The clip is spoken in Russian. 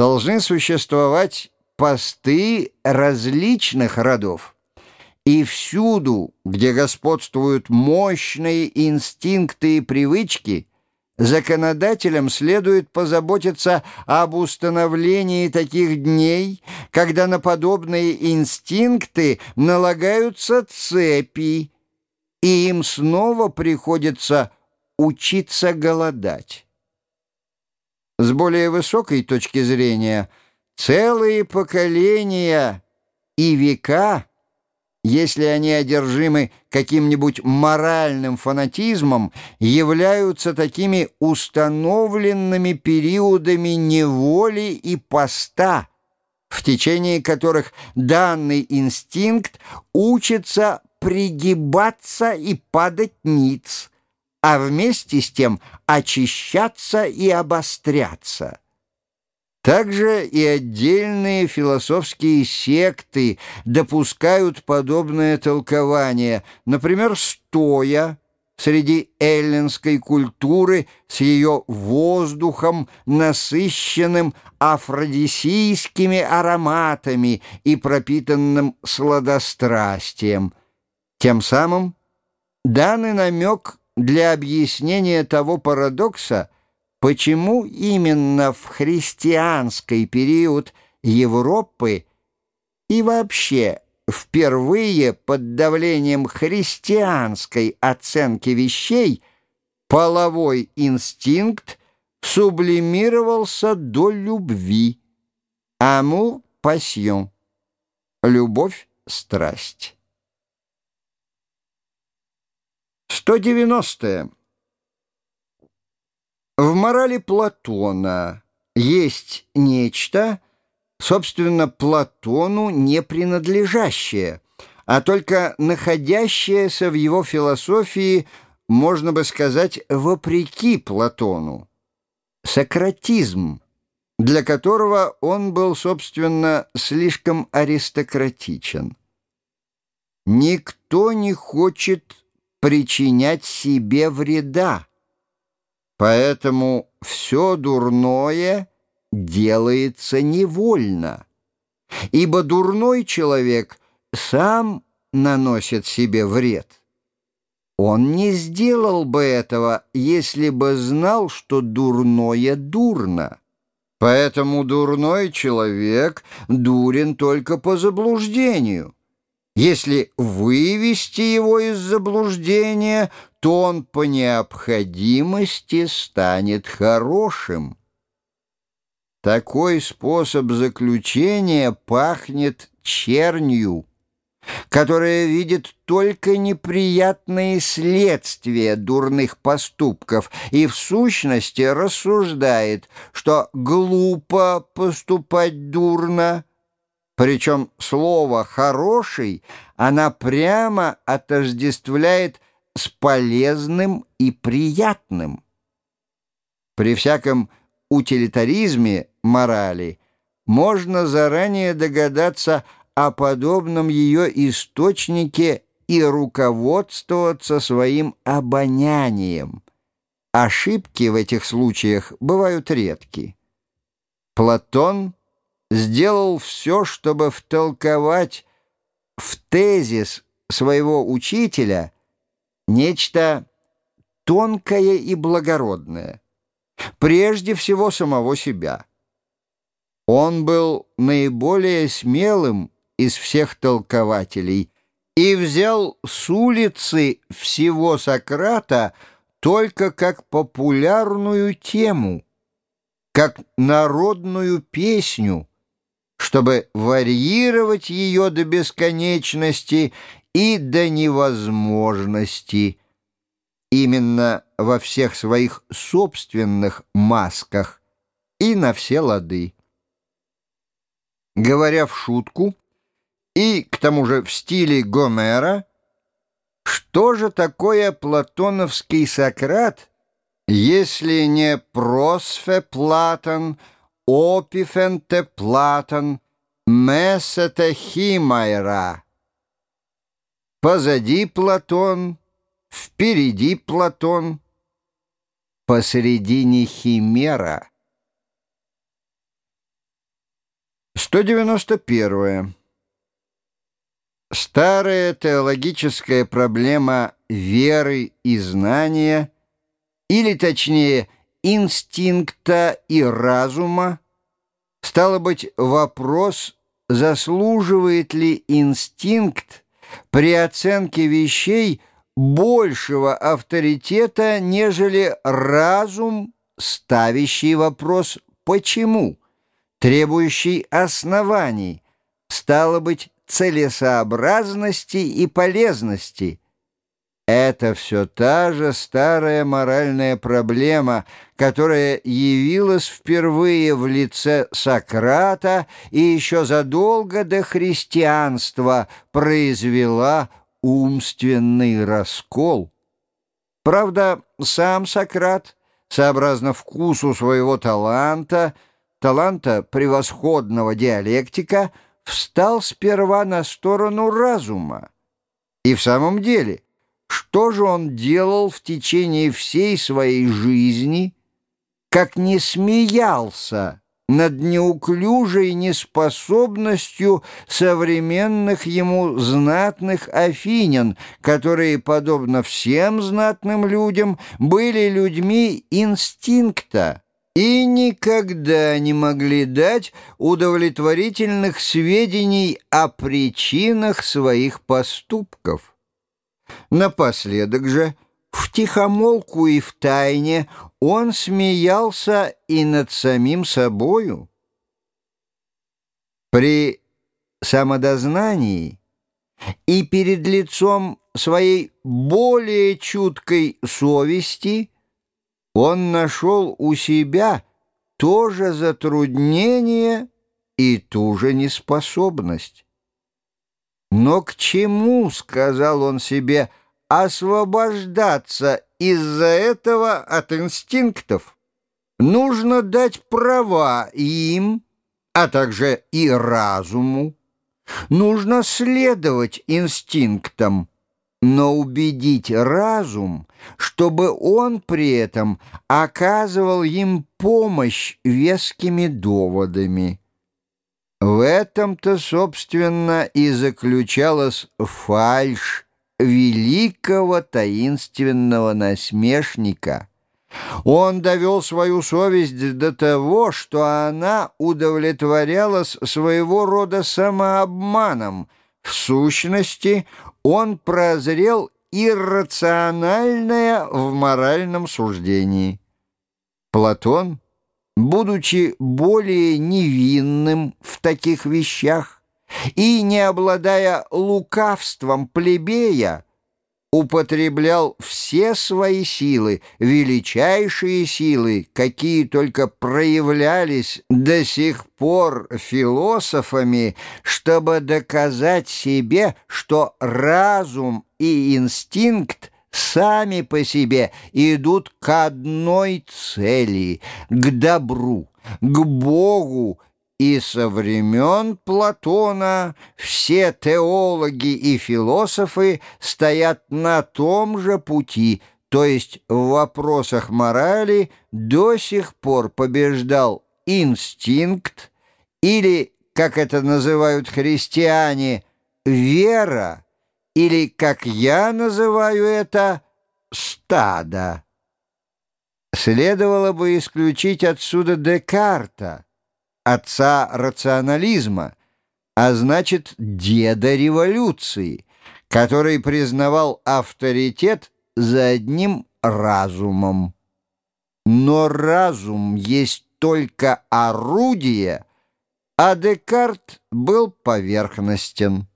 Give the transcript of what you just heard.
должны существовать посты различных родов. И всюду, где господствуют мощные инстинкты и привычки, законодателям следует позаботиться об установлении таких дней, когда на подобные инстинкты налагаются цепи, и им снова приходится учиться голодать. С более высокой точки зрения, целые поколения и века – если они одержимы каким-нибудь моральным фанатизмом, являются такими установленными периодами неволи и поста, в течение которых данный инстинкт учится пригибаться и падать ниц, а вместе с тем очищаться и обостряться. Также и отдельные философские секты допускают подобное толкование, например, стоя среди эллинской культуры с ее воздухом, насыщенным афродисийскими ароматами и пропитанным сладострастием. Тем самым данный намек для объяснения того парадокса, Почему именно в христианский период Европы и вообще впервые под давлением христианской оценки вещей половой инстинкт сублимировался до любви. Амур пасьон. Любовь, страсть. 190. -е. В морали Платона есть нечто, собственно, Платону не принадлежащее, а только находящееся в его философии, можно бы сказать, вопреки Платону. Сократизм, для которого он был, собственно, слишком аристократичен. Никто не хочет причинять себе вреда. Поэтому все дурное делается невольно, ибо дурной человек сам наносит себе вред. Он не сделал бы этого, если бы знал, что дурное дурно. Поэтому дурной человек дурен только по заблуждению. Если вывести его из заблуждения, то он по необходимости станет хорошим. Такой способ заключения пахнет чернью, которая видит только неприятные следствия дурных поступков и в сущности рассуждает, что глупо поступать дурно, причем слово «хороший» она прямо отождествляет с полезным и приятным. При всяком утилитаризме морали можно заранее догадаться о подобном ее источнике и руководствоваться своим обонянием. Ошибки в этих случаях бывают редки. Платон сделал все, чтобы втолковать в тезис своего учителя – нечто тонкое и благородное, прежде всего самого себя. Он был наиболее смелым из всех толкователей и взял с улицы всего Сократа только как популярную тему, как народную песню, чтобы варьировать ее до бесконечности и до невозможности, именно во всех своих собственных масках и на все лады. Говоря в шутку, и к тому же в стиле Гомера, что же такое платоновский Сократ, если не просфе Платон, опифенте Платон, месете химайра? Позади Платон, впереди Платон, посередине Химера — 191. Старая теологическая проблема веры и знания, или точнее инстинкта и разума, стало быть, вопрос, заслуживает ли инстинкт при оценке вещей большего авторитета, нежели разум, ставящий вопрос «почему?», требующий оснований, стало быть, целесообразности и полезности. Это все та же старая моральная проблема, которая явилась впервые в лице Сократа и еще задолго до христианства произвела умственный раскол. Правда, сам Сократ, сообразно вкусу своего таланта, таланта превосходного диалектика, встал сперва на сторону разума. И в самом деле, что же он делал в течение всей своей жизни, как не смеялся над неуклюжей неспособностью современных ему знатных афинян, которые, подобно всем знатным людям, были людьми инстинкта, и никогда не могли дать удовлетворительных сведений о причинах своих поступков. Напоследок же, в тихомолку и в тайне, он смеялся и над самим собою. При самодознании и перед лицом своей более чуткой совести – он нашел у себя то же затруднение и ту же неспособность. Но к чему, сказал он себе, освобождаться из-за этого от инстинктов? Нужно дать права им, а также и разуму. Нужно следовать инстинктам, но убедить разум, чтобы он при этом оказывал им помощь вескими доводами. В этом-то, собственно, и заключалась фальшь великого таинственного насмешника. Он довел свою совесть до того, что она удовлетворялась своего рода самообманом. В сущности, он прозрел иррациональное в моральном суждении. Платон, будучи более невинным в таких вещах и не обладая лукавством плебея, употреблял все свои силы, величайшие силы, какие только проявлялись до сих пор философами, чтобы доказать себе, что разум и инстинкт сами по себе идут к одной цели, к добру, к Богу. И со времен Платона все теологи и философы стоят на том же пути, то есть в вопросах морали до сих пор побеждал инстинкт или, как это называют христиане, вера, или, как я называю это, стадо. Следовало бы исключить отсюда Декарта, отца рационализма, а значит, деда революции, который признавал авторитет за одним разумом. Но разум есть только орудие, а Декарт был поверхностен.